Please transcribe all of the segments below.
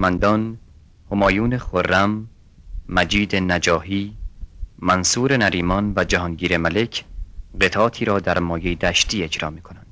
هنرمندان همایون خرم مجید نجاهی منصور نریمان و جهانگیر ملک قطعاتی را در مایه دشتی اجرا می کنند.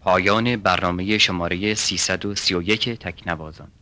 پایان برنامه شماره 331 تکنوازان.